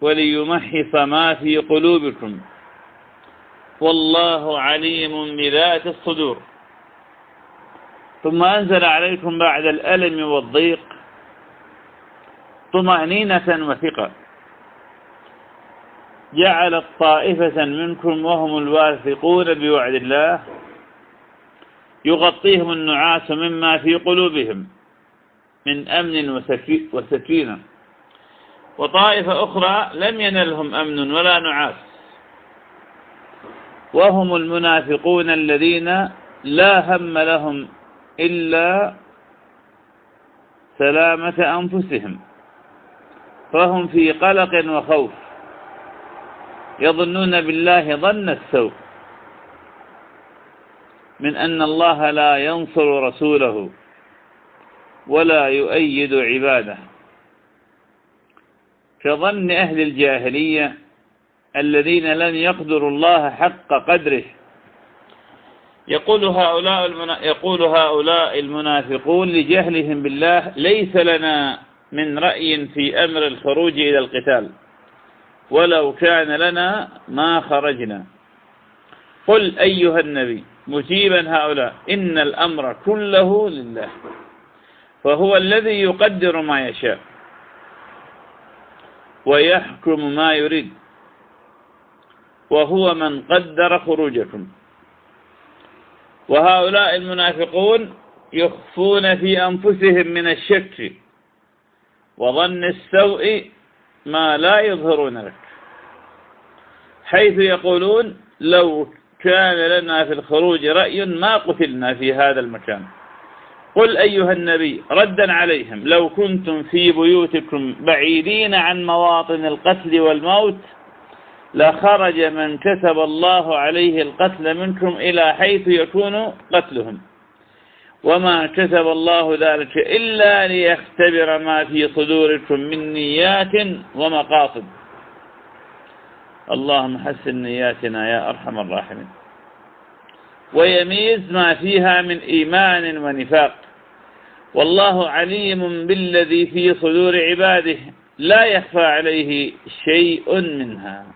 وليمحص ما في قلوبكم. والله عليم بذات الصدور. ثم أنزل عليكم بعد الألم والضيق طمأنينة وثقة. جعلت طائفة منكم وهم الواثقون بوعد الله. يغطيهم النعاس مما في قلوبهم من أمن وسكينة. وطائفة أخرى لم ينلهم أمن ولا نعاس. وهم المنافقون الذين لا هم لهم إلا سلامة أنفسهم. فهم في قلق وخوف. يظنون بالله ظن السوء. من أن الله لا ينصر رسوله ولا يؤيد عباده. كظن أهل الجاهلية الذين لم يقدروا الله حق قدره. يقول هؤلاء يقول هؤلاء المنافقون لجهلهم بالله ليس لنا من رأي في أمر الخروج إلى القتال. ولو كان لنا ما خرجنا. قل أيها النبي مجيبا هؤلاء إن الأمر كله لله. فهو الذي يقدر ما يشاء. ويحكم ما يريد. وهو من قدر خروجكم. وهؤلاء المنافقون يخفون في أنفسهم من الشك وظن السوء ما لا يظهرون لك. حيث يقولون لو كان لنا في الخروج رأي ما قتلنا في هذا المكان. قل أيها النبي ردا عليهم لو كنتم في بيوتكم بعيدين عن مواطن القتل والموت لخرج من كتب الله عليه القتل منكم إلى حيث يكون قتلهم. وما كتب الله ذلك إلا ليختبر ما في صدوركم من نيات ومقاصد. اللهم حسن نياتنا يا أرحم الراحمين. ويميز ما فيها من إيمان ونفاق. والله عليم بالذي في صدور عباده لا يخفى عليه شيء منها.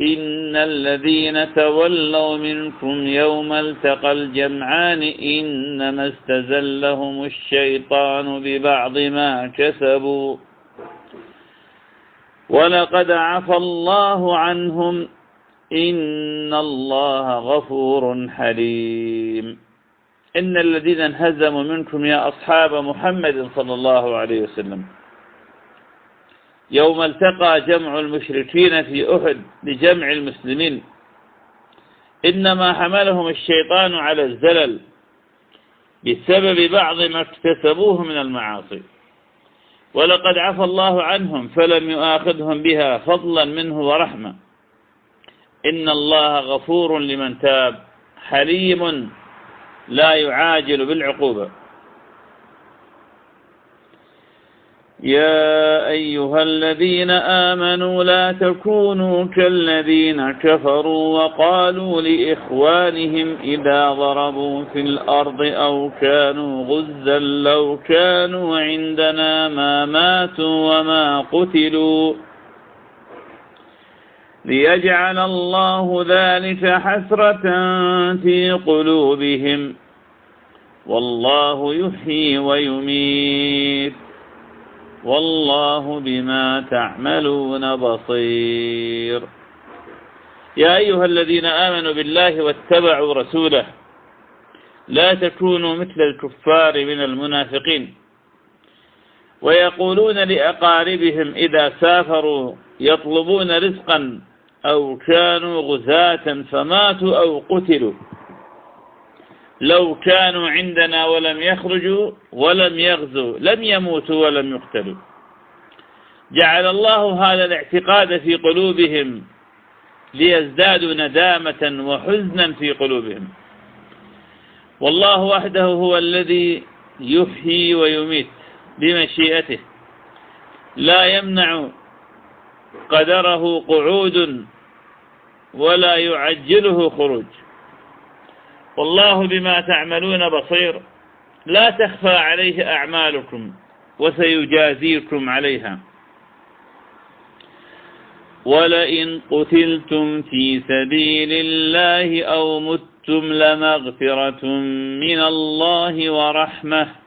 إن الذين تولوا منكم يوم التقى الجمعان إنما استزلهم الشيطان ببعض ما كسبوا. ولقد عفى الله عنهم إن الله غفور حليم. إن الذين انهزموا منكم يا أصحاب محمد صلى الله عليه وسلم. يوم التقى جمع المشركين في أحد لجمع المسلمين. إنما حملهم الشيطان على الزلل بسبب بعض ما اكتسبوه من المعاصي. ولقد عفى الله عنهم فلم يؤاخذهم بها فضلا منه ورحمة. إن الله غفور لمن تاب حليم لا يعاجل بالعقوبة. يا أيها الذين آمنوا لا تكونوا كالذين كفروا وقالوا لإخوانهم إذا ضربوا في الأرض أو كانوا غزا لو كانوا عندنا ما ماتوا وما قتلوا. ليجعل الله ذلك حسرة في قلوبهم. والله يحيي ويميت. والله بما تعملون بصير. يا أيها الذين آمنوا بالله واتبعوا رسوله لا تكونوا مثل الكفار من المنافقين. ويقولون لأقاربهم إذا سافروا يطلبون رزقا أو كانوا غزاة فماتوا أو قتلوا. لو كانوا عندنا ولم يخرجوا ولم يغزوا لم يموتوا ولم يقتلوا. جعل الله هذا الاعتقاد في قلوبهم ليزدادوا ندامة وحزنا في قلوبهم. والله وحده هو الذي يحيي ويميت بمشيئته. لا يمنع قدره قعود ولا يعجله خروج. والله بما تعملون بصير. لا تخفى عليه أعمالكم وسيجازيكم عليها. ولئن قتلتم في سبيل الله أو متم لمغفرة من الله ورحمة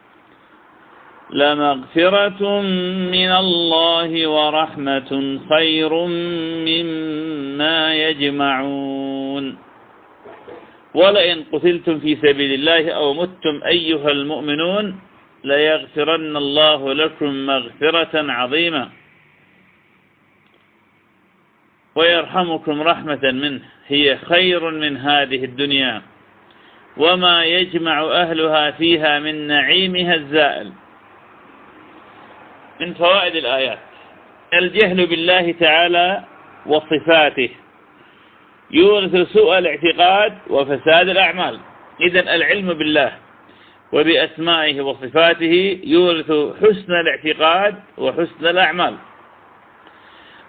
لمغفرة من الله ورحمة خير مما يجمعون. ولئن قتلتم في سبيل الله أو متم أيها المؤمنون ليغفرن الله لكم مغفرة عظيمة ويرحمكم رحمة منه. هي خير من هذه الدنيا وما يجمع أهلها فيها من نعيمها الزائل. من فوائد الآيات. الجهل بالله تعالى وصفاته. يورث سوء الاعتقاد وفساد الأعمال. إذا العلم بالله وبأسمائه وصفاته يورث حسن الاعتقاد وحسن الأعمال.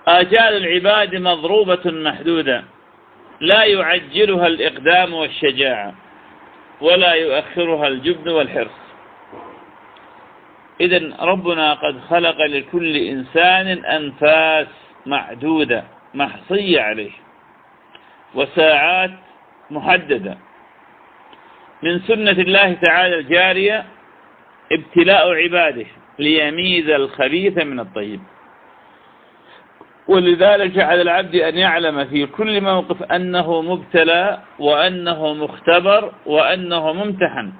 آجال العباد مضروبة محدودة. لا يعجلها الإقدام والشجاعة ولا يؤخرها الجبن والحرص. إذا ربنا قد خلق لكل إنسان أنفاس معدودة محصية عليه وساعات محددة. من سنة الله تعالى الجارية ابتلاء عباده ليميز الخبيث من الطيب. ولذلك على العبد أن يعلم في كل موقف أنه مبتلى وأنه مختبر وأنه ممتحن.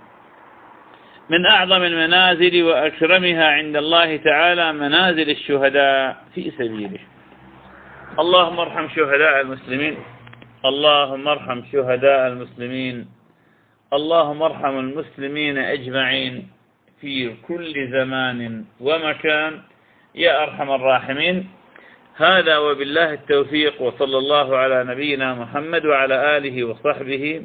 من أعظم المنازل وأكرمها عند الله تعالى منازل الشهداء في سبيله. اللهم ارحم شهداء المسلمين. اللهم ارحم شهداء المسلمين. اللهم ارحم المسلمين أجمعين في كل زمان ومكان. يا أرحم الراحمين. هذا وبالله التوفيق وصلى الله على نبينا محمد وعلى آله وصحبه